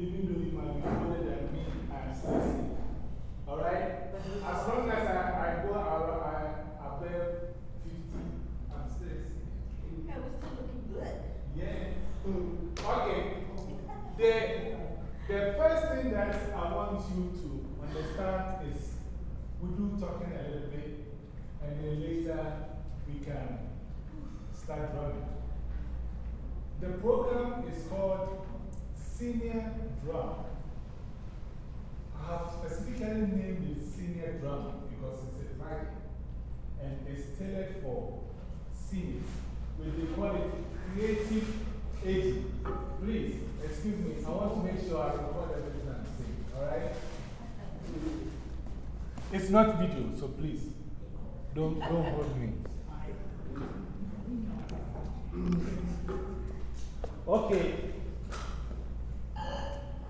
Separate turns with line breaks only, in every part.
Even though you might be older than me, I'm still senior. Alright? As long as I, I go out, I, above 50, I'm still senior.
Yeah, we're still looking good.
Yeah. Okay. The, the first thing that I want you to understand is we do talking a little bit, and then later we can start running. The program is called Senior Drum. I have specifically named it Senior Drum because it's a Friday and it's tailored for seniors. We call it creative aging. Please, excuse me, I want to make sure I record everything I'm saying, alright? It's not video, so please, don't, don't hold me. Okay.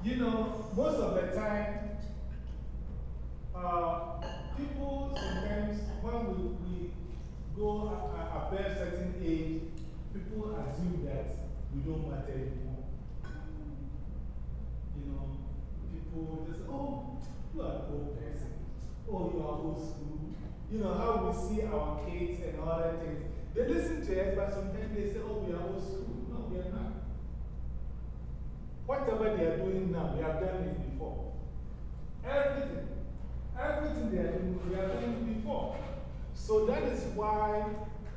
You know, most of the time, uh, people sometimes, when we, we go above a certain age, people assume that we don't matter anymore. You know, people just, oh, you are an old person. Oh, you are old school. You know, how we see our kids and all that things. They listen to us, but sometimes they say, oh, we are old school. No, we are not. Whatever they are doing now, we have done it before. Everything. Everything they are doing, we have done it before. So that is why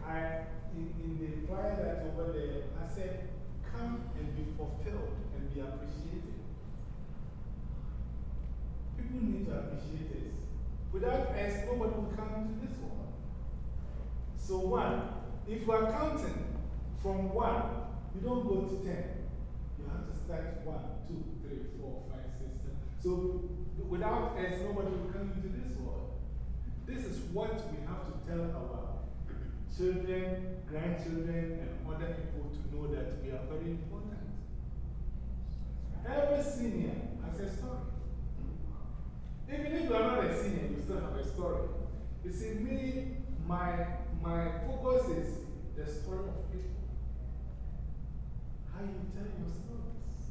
I, in, in the that over there, I said, come and be fulfilled and be appreciated. People need to appreciate this. Without us, nobody will come to this world. So, one, if you are counting from one, you don't go to ten. To start one, two, three, four, five, six, seven. So, without us, nobody will come into this world. This is what we have to tell our children, grandchildren, and other people to know that we are very important. Every senior has a story. Even if you are not a senior, you still have a story. You see, me, my, my focus is the story of people. How do you tell your stories.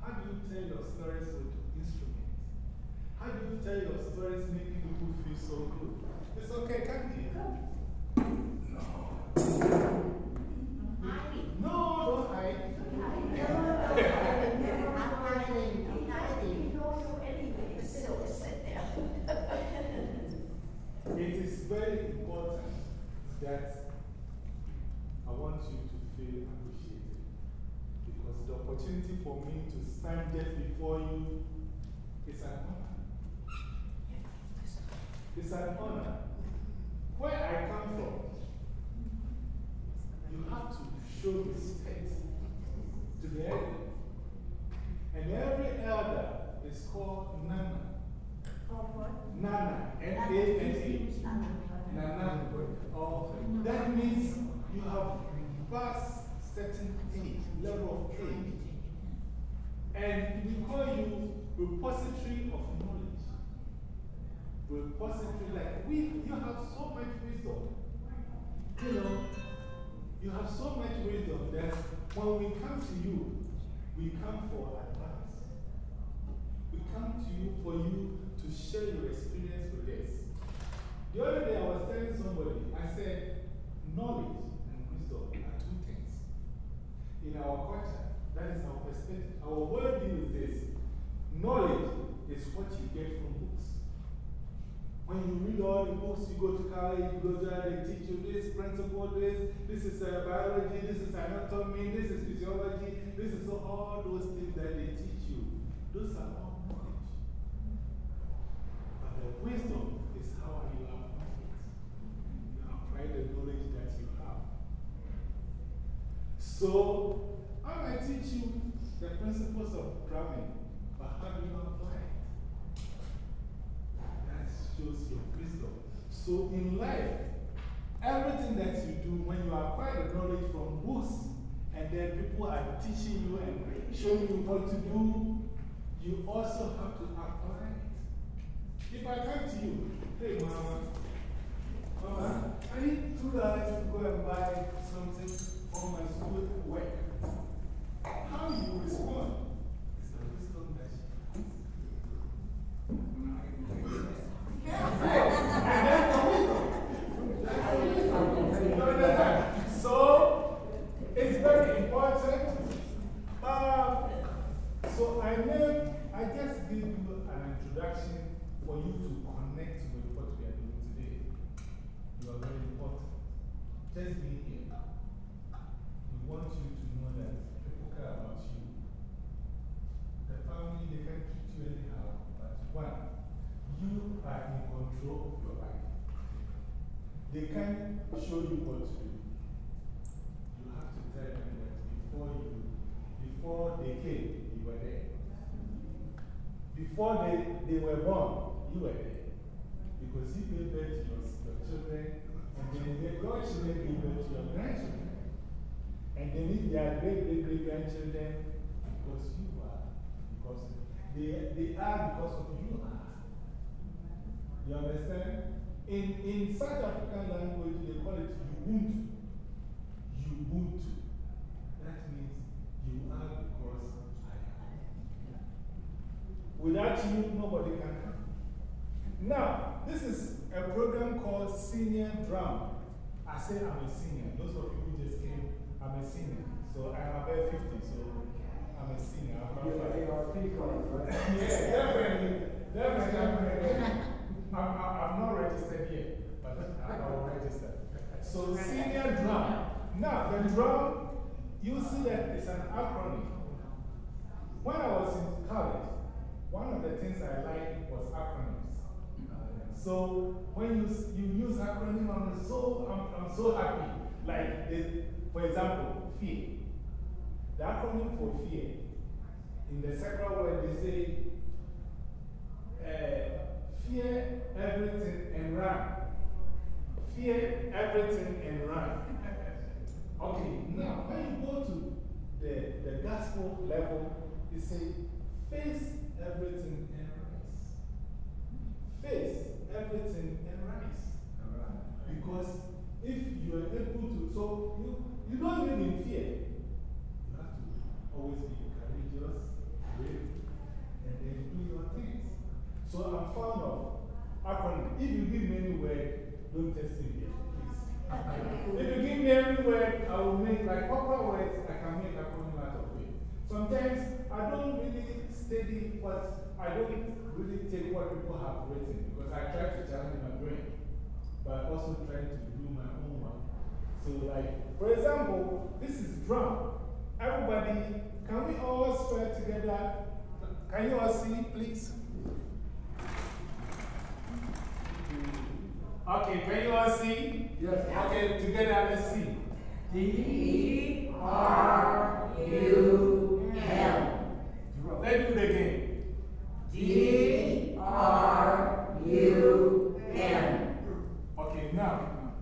How do you tell your stories with instruments? How do you tell your stories making people feel so good? It's okay, come here. No. No, don't hide. It is very important that I want you to feel appreciated. Because the opportunity for me to stand just before you is an honor. It's an honor. Where I come from, you have to show respect to the elder. And every elder is called Nana. Nana. N-A-N-A. Nana. Oh, that means you have passed certain age, level of age. And we call you repository of knowledge. Repository, like we, you have so much wisdom. You know, you have so much wisdom that when we come to you, we come for advice. We come to you for you to share your experience with us. The other day I was telling somebody, I said, knowledge and wisdom are two things. In our culture, that is our perspective. Our worldview is this knowledge is what you get from books. When you read all the books, you go to college, you go there, they teach you this principle, this, this is uh, biology, this is anatomy, this is physiology, this is all those things that they teach you. Those are all knowledge. But the wisdom is how you apply it. You apply the knowledge. So, I might teach you the principles of drumming, but how do you apply it? That shows your wisdom. So in life, everything that you do, when you acquire the knowledge from books, and then people are teaching you and showing you what to do, you also have to apply it. If I come to you, hey, Mama, Mama, I need two dollars to go and buy something for my school work. How do you respond? It's the wisdom that so, it's very important. Uh, so, I know I just give you an introduction for you to connect with what we are doing today. You are very important. Just being here. We want you to know that people care about you. The family, they can treat you anyhow, but one, you are in control of your life. They can show you what to do. You have to tell them that before you, before they came, you were there. Before they, they were born, you were there. Because you gave birth to your, children, and then your children gave birth to your grandchildren. And then if they are great, great, great grandchildren, because you are, because they, they are because of you are. You understand? In, in South African language, they call it Ubuntu. Ubuntu. That means you are because I am. Without you, nobody can come. Now, this is a program called Senior Drum. I say I'm a senior. Those of you who just came, I'm a senior. So I'm about 50, so I'm a senior. I'm
not yeah, right?
yeah, definitely. Definitely. I'm, I'm not registered yet, but I'll register. So, senior drum. Now, the drum, you see that it's an acronym. When I was in college, one of the things I liked was acronyms. So, when you, you use acronym, I'm so, I'm, I'm so happy. Like, the, for example, fear. The acronym for fear, in the second word, they say, uh, Fear everything and run. Fear everything and run. okay, now when you go to the, the gospel level, you say, face everything and rise. Face everything and rise. Because if you are able to, so you, you don't live in fear. You have to always be courageous, brave, and then do your things. So I'm fond of acronym. If you give me any word, don't test me yet, please. if you give me any word, I will make like proper words, I can make acronym out of it. Sometimes I don't really study what, I don't really take what people have written because I try to challenge my brain, but also try to do my own one. So, like, for example, this is drum. Everybody, can we all spell together? Can you all see, please? Okay, can you all see?
Yes.
Okay, together let's see.
D R U M.
Let's do it again.
D R U M.
Okay, now,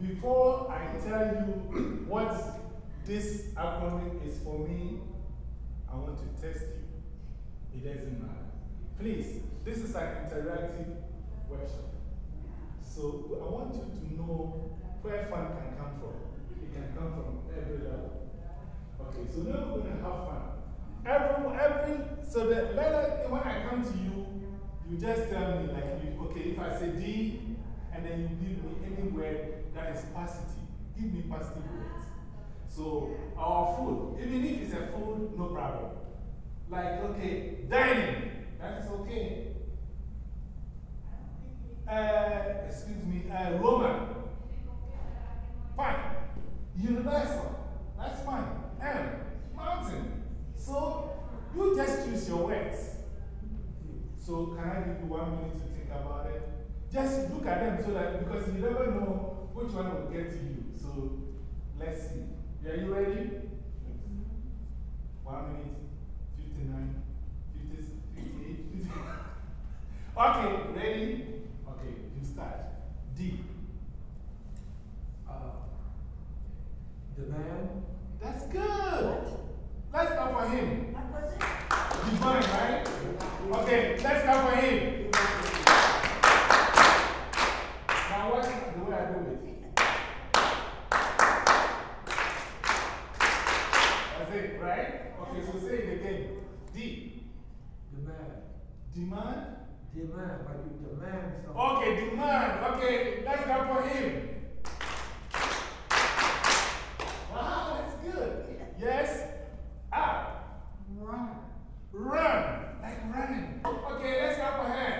before I tell you what this acronym is for me, I want to test you. It doesn't matter. Please, this is an interactive workshop. So I want you to know where fun can come from. It can come from every level. Okay, so now we're going to have fun. Every, every, so that later when I come to you, you just tell me, like, okay, if I say D, and then you give me any word that is positive, give me positive words. So, our food, even if it's a food, no problem. Like, okay, dining, that is okay uh, excuse me, uh, Roman. Fine. Universal. That's fine. M. Mountain. So you just choose your words. So can I give you one minute to think about it? Just look at them so that, because you never know which one will get to you. So let's see. Are you ready? One minute, 59, okay, ready? Okay, you start. D. Uh, the man. That's good. What? Let's go for him. What was it? Divine, right? Okay, let's go for him. Now,
what
the way I do it?
Demand, but you demand something.
Okay, demand. Okay, let's clap for him. Wow, that's good. Yes. Ah.
Run.
Run. Like running. Okay, let's clap for her.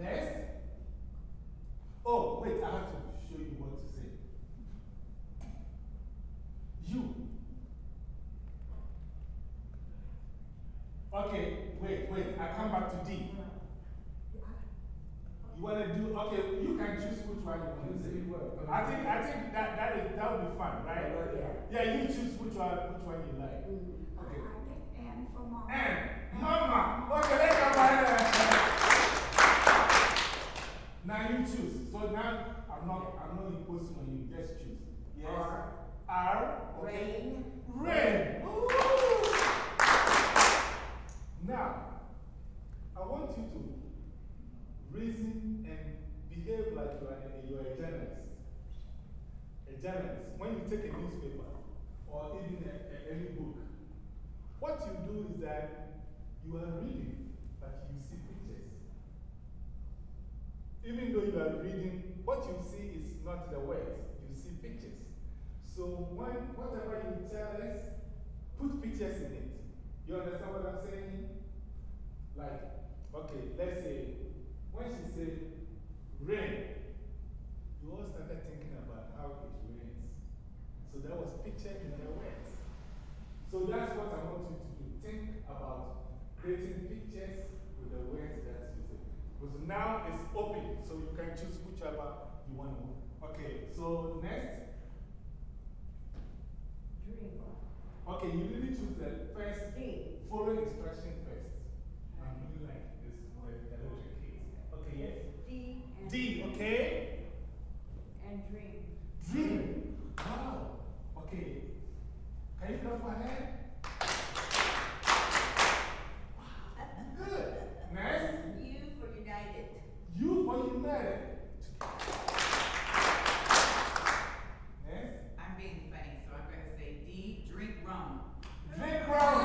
Next. Oh, wait, I have to show you what to say. You. Okay, wait, wait, I come back to D. You want to do, okay, you can choose which one you want to. I think, I think that, that, is, that would be fun, right? Yeah, yeah you choose which one, which one you like. Okay.
And for mom.
And Mama. Okay, let's go by Now you choose. So now I'm not, I'm not imposing on you. Just choose. Yes.
R.
R. Okay.
Rain.
Rain. Ooh. Now, I want you to reason and behave like you are you are a journalist. A journalist. When you take a newspaper or even a, a, any book, what you do is that you are reading, but you see pictures. Even though you are reading, what you see is not the words, you see pictures. So, when, whatever you tell us, put pictures in it. You understand what I'm saying? Like, okay, let's say, when she said rain, you all started thinking about how it rains. So, that was picture in the words. So, that's what I want you to do. Think about creating pictures with the words that you say. Because now it's open, so you can choose whichever you want to. Okay, so next.
Dream.
Okay, you really choose the first, follow instruction first. I'm really like this with electric keys. Okay, yes?
D. And
D, okay?
And dream.
Dream. Wow. Okay. Can you clap for her? Good. Next.
U for united.
You for United. Next.
I'm being funny, so I'm going to say D, drink rum.
Drink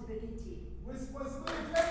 possibility. Вы спасаете!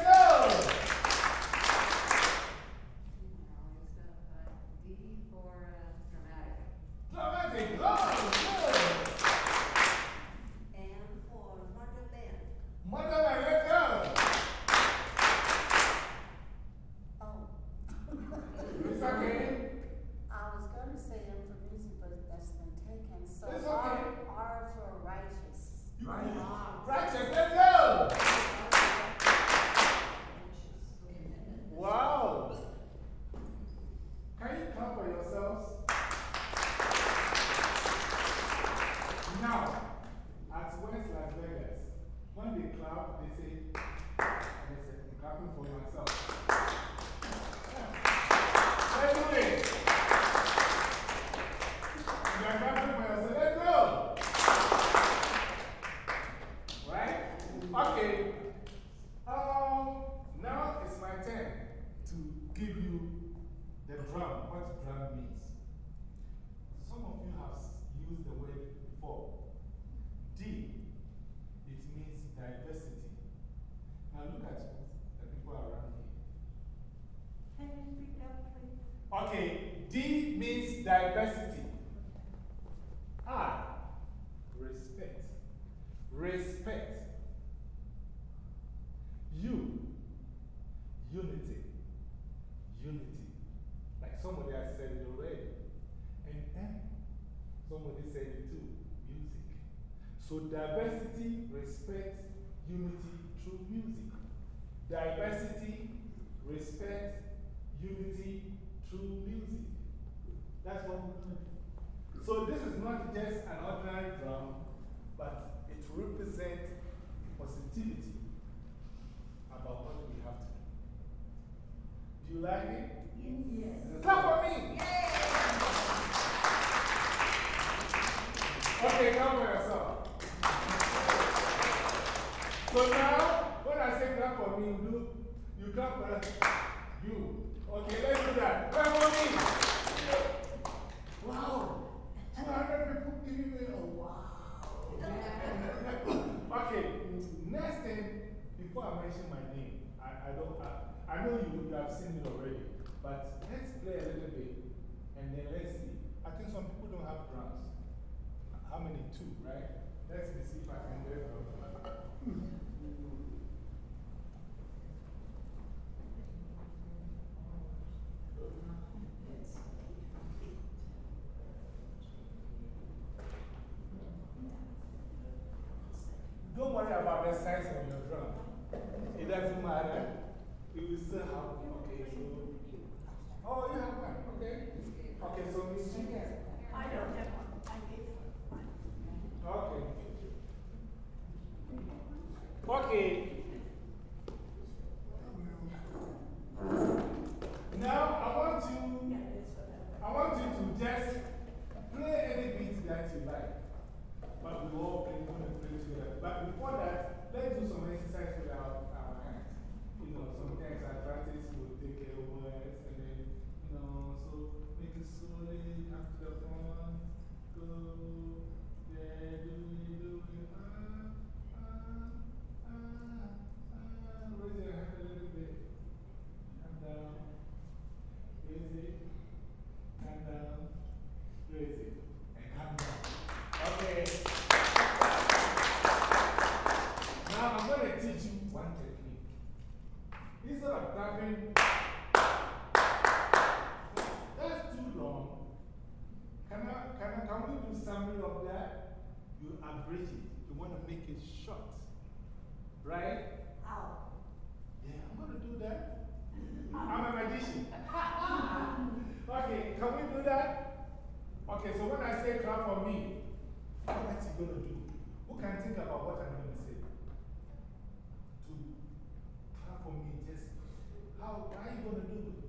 Diversity, respect, When I say clap for me, you do, you clap for us. you. Okay, let's do that. Clap for me. Wow. 200 people giving me a wow. okay, next thing, before I mention my name, I, I don't I, I know you, you have seen it already, but let's play a little bit and then let's see. I think some people don't have drums. How many? Two, right? Let's see if I can do it. like that, you will still have, okay, so. Oh, you have one, okay. Okay, so Miss Jean.
I don't have one, I gave one.
Okay. Okay. Now, I want you, I want you to just play any beat that you like. But we all play, we play together. But before that, let's do some exercise with our on some things I practice
how
are you going to do it?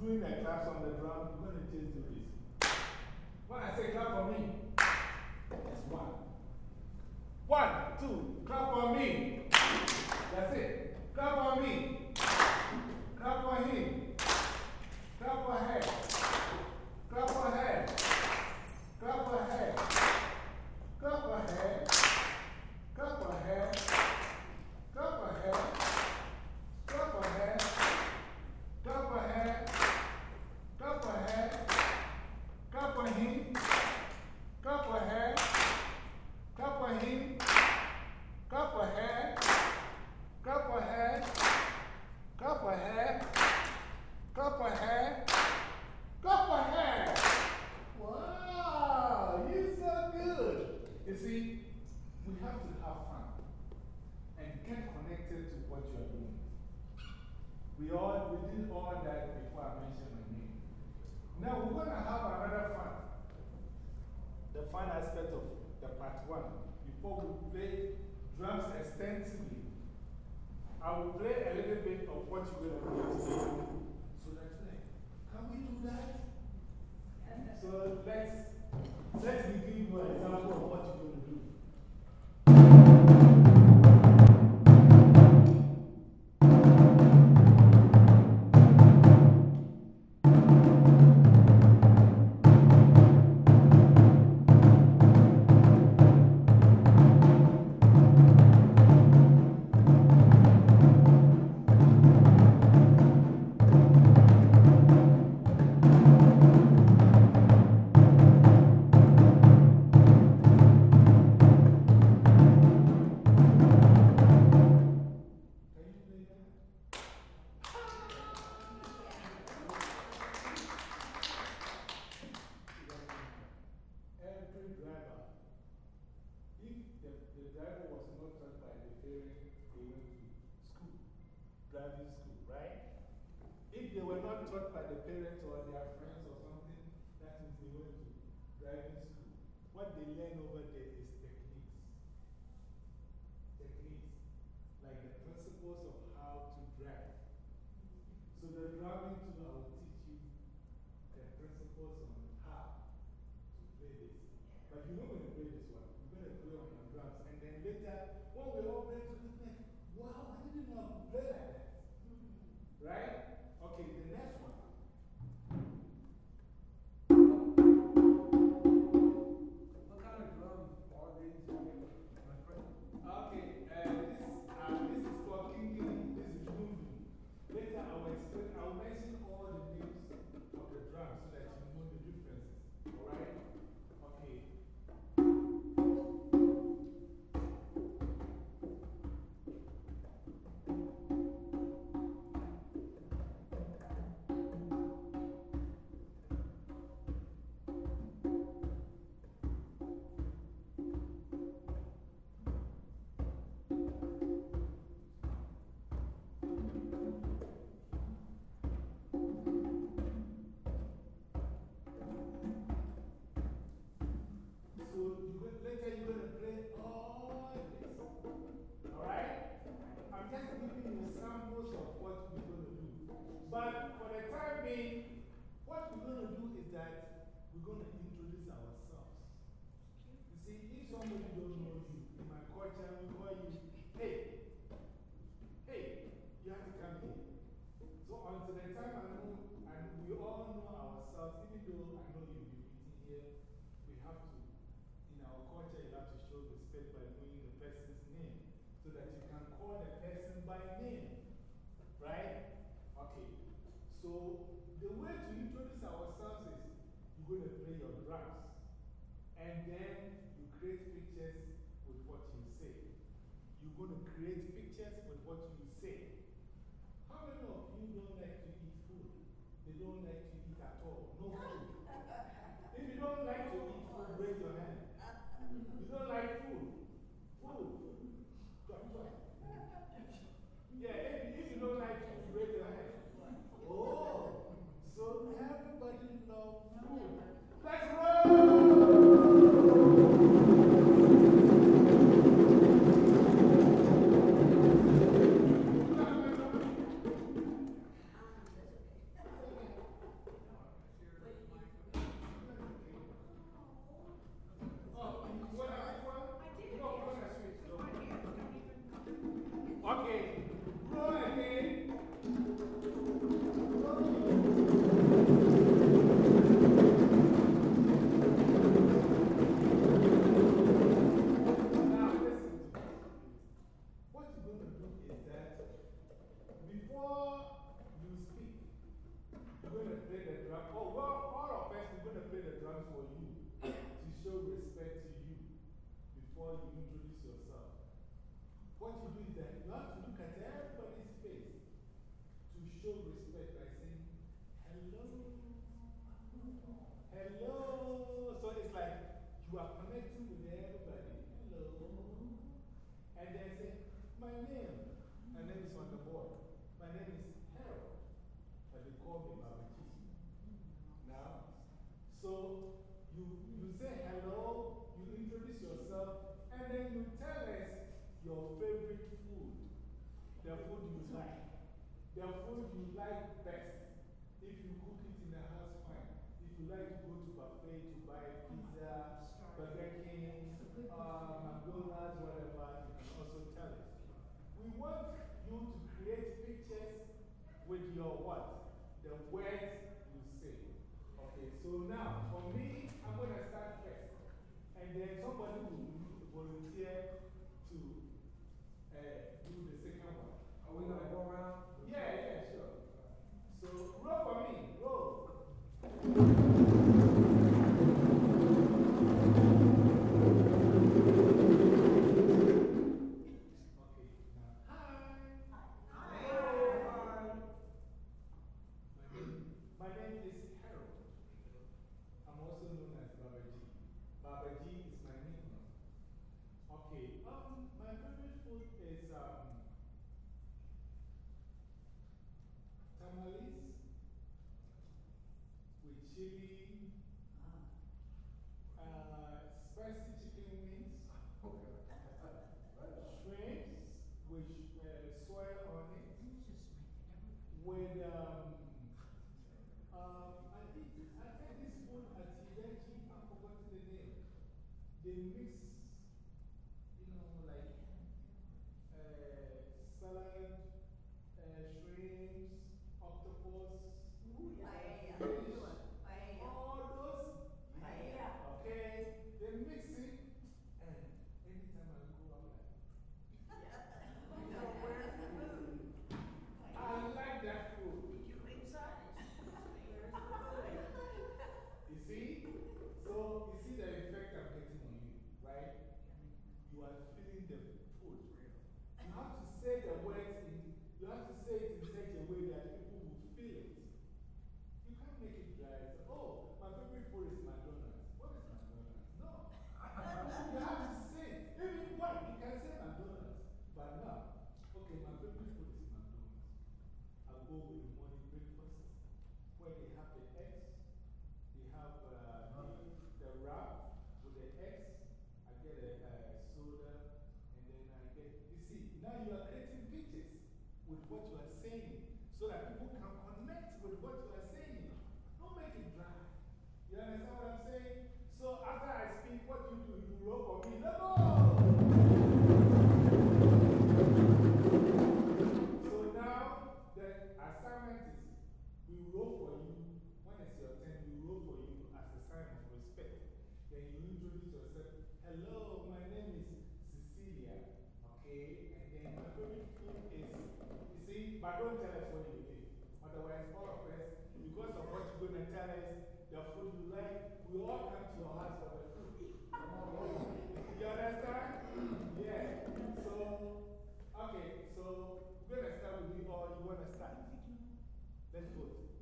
doing a class on the drum, we're going to change the the parents or their friends or something, that means they went to driving school. What they learn over there is techniques. Techniques. Like the principles of how to drive. So the driving too, I will teach you the principles on how to play this. But you're not going to play this one. You're going to play on your drums. And then later, when we all play together, wow, I didn't know play like that. Right? Okay, the next one.
Of
what we're going to do. But for the time being, what we're going to do is that we're going to introduce ourselves. You see, if somebody don't know you, in my culture, we call you, hey, hey, you have to come here. So until the time I know, and we all know ourselves, even though I know you'll be meeting here, we have to, in our culture, you have to show respect by knowing the person's name so that you can call the person by name. Right? Okay. So the way to introduce ourselves is you're going to play your drums. And then you create pictures with what you say. You're going to create pictures with what you say. How many of you don't like to eat food? They don't like to eat at all. No food. If you don't like to eat food, raise your hand. You don't like food? Food. Yeah, if, you don't like food, raise your hand. Oh, so everybody loves food. Let's roll!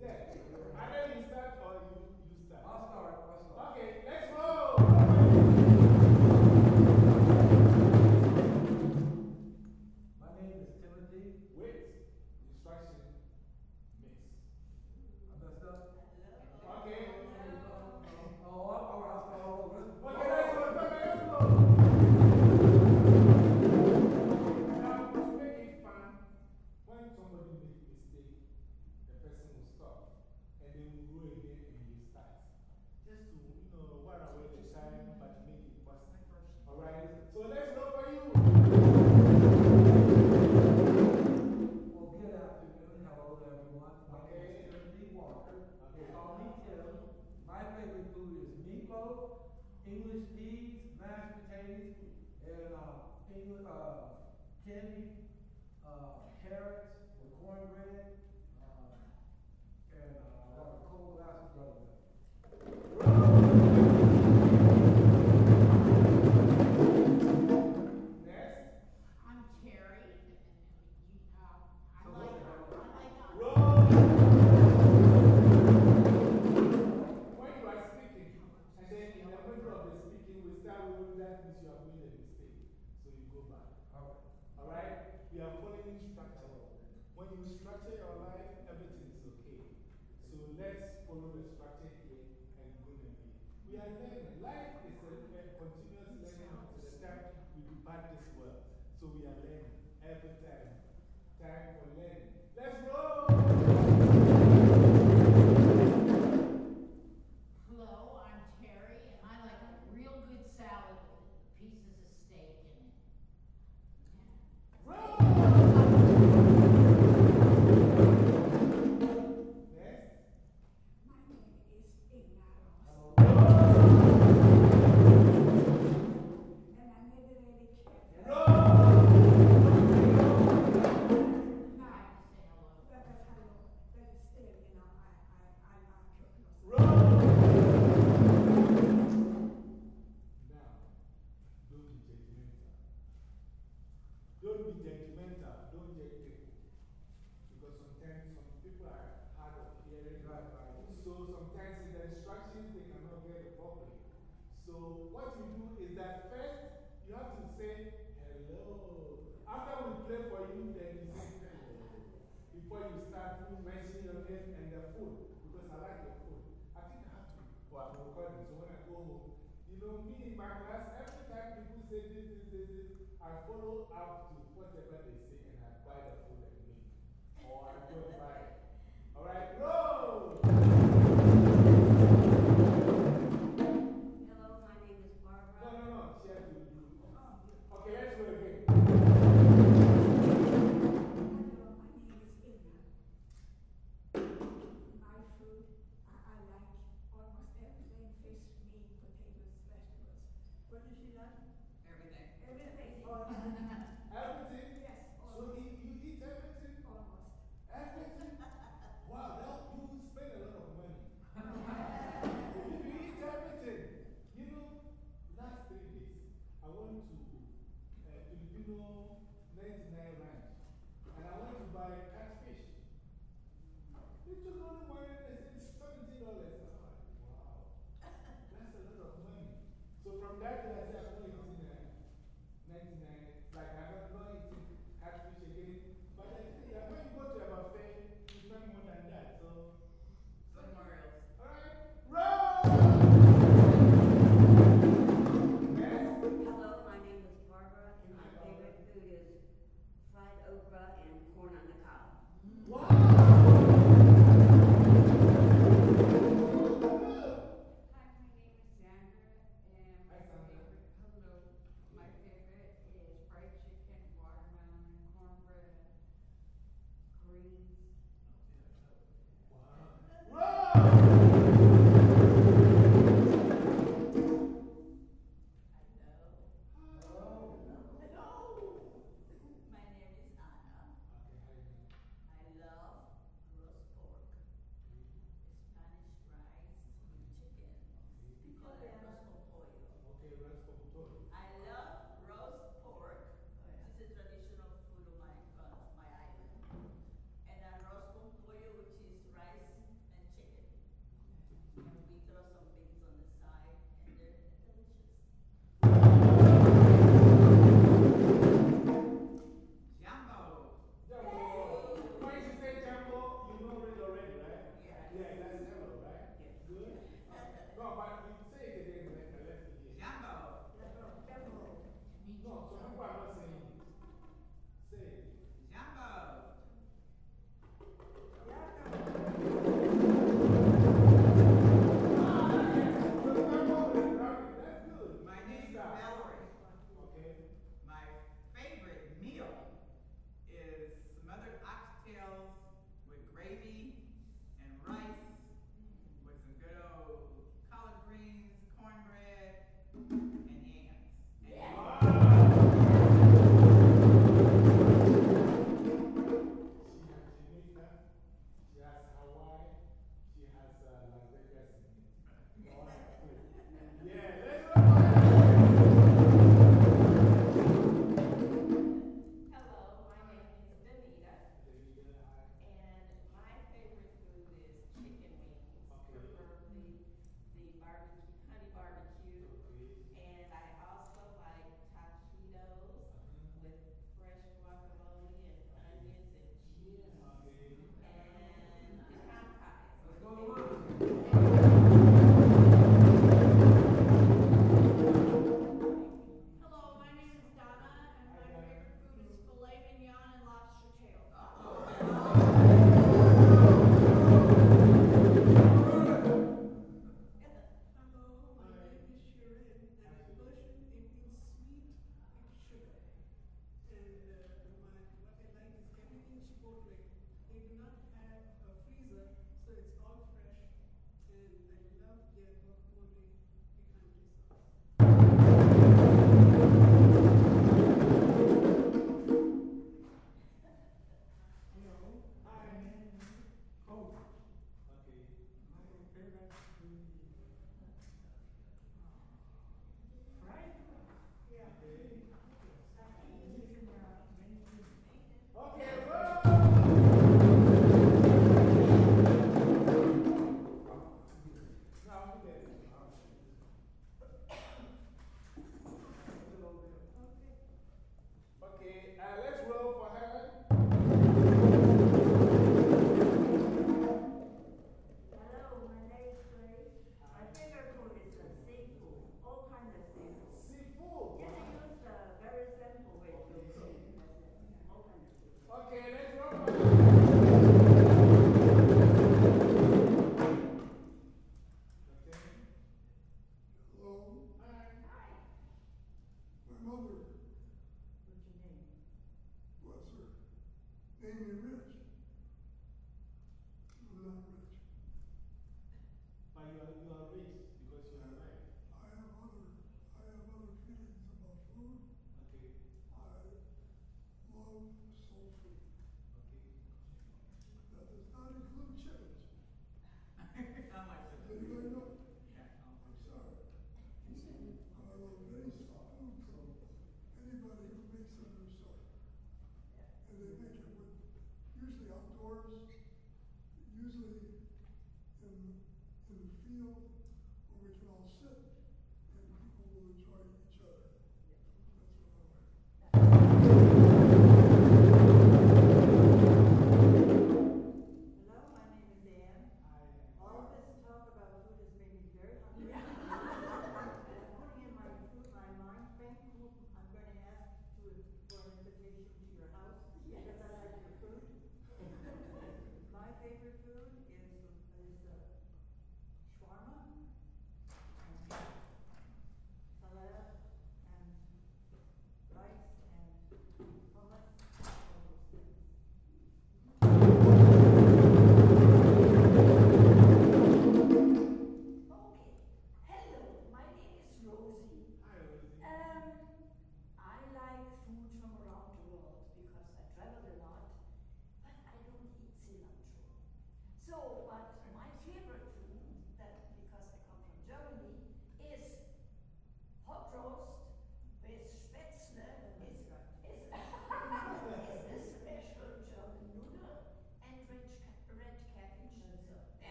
Yeah. I know
you
start or you, you start.
I'll start. I'll start.
Okay, let's go.
mashed potatoes and uh, English, uh, kidney, uh, carrots with cornbread, uh, and uh, a cold glass
of
butter. Sometimes in the instructions they cannot get it properly. So what you do is that first you have to say hello. After we play for you, then you say hello. Before you start mentioning your name and the food. Because I like your food. I think I have to. Well, I'm recording, so when I go home, you know, me in my class, every time people say this, this, this, this, I follow up to whatever they say and I buy the food and leave. Or I go and buy it. All right, roll!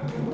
Thank
you.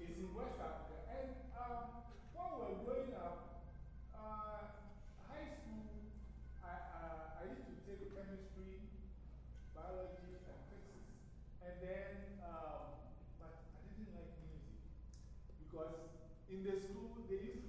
It's
in West Africa. And um, when we were growing up, uh, high school, I, uh, I used to take chemistry, biology, and physics. And then, um, but I didn't like music because in the school they used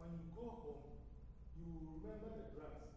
when you go home, you will remember the grass.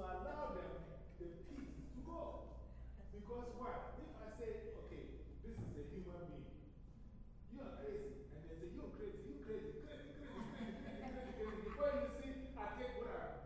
So allow them the peace to go. Because why? If I say, okay, this is a human being, you are crazy. And they say, you're crazy, you're crazy, crazy, crazy, crazy, crazy, crazy. Before you see, I take what I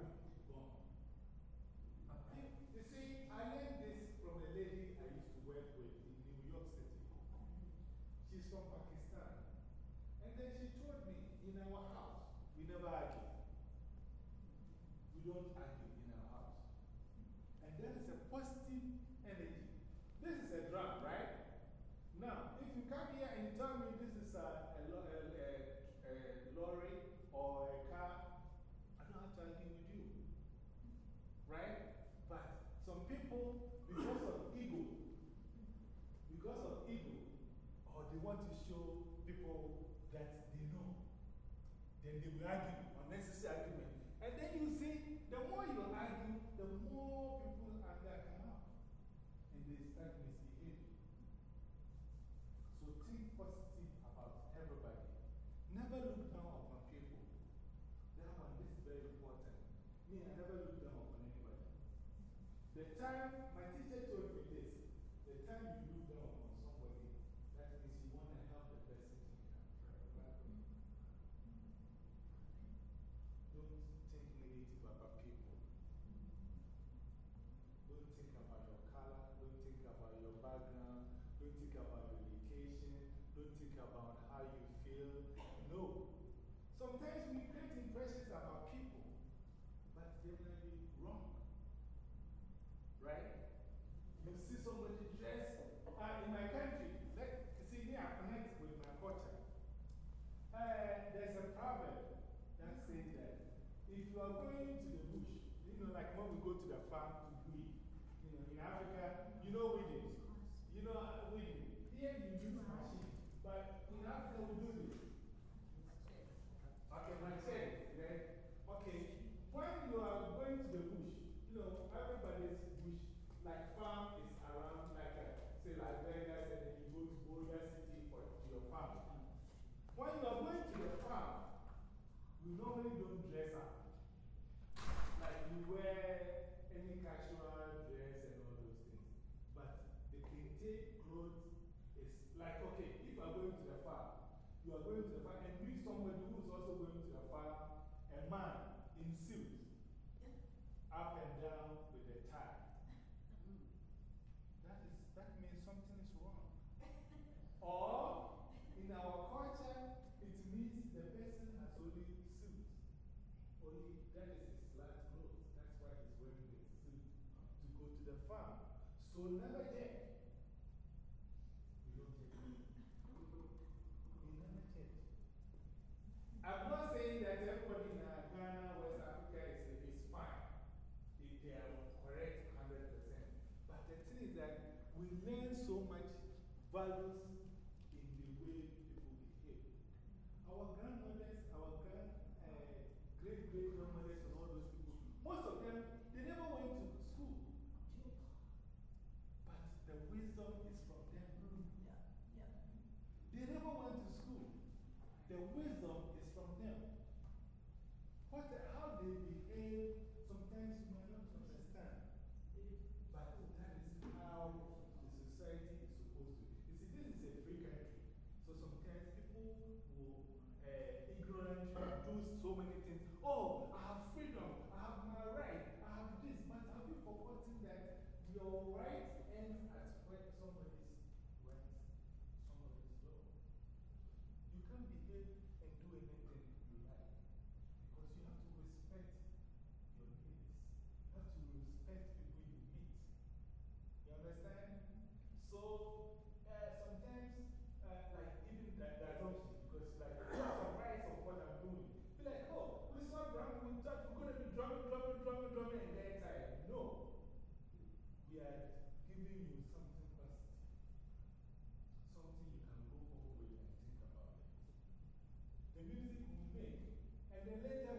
like farm is around like a, say like Vegas and then you go to Boulder City for to your farm. When you are going to your farm, you normally don't dress up. Like you wear any casual dress and all those things. But the kente clothes is like, okay, if I'm going to the farm, you are going to the farm and meet somebody who is also going to the farm, a man in suit, up and down, giving you something positive, something you can go home with and think about it. The music we make, and then later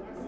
That's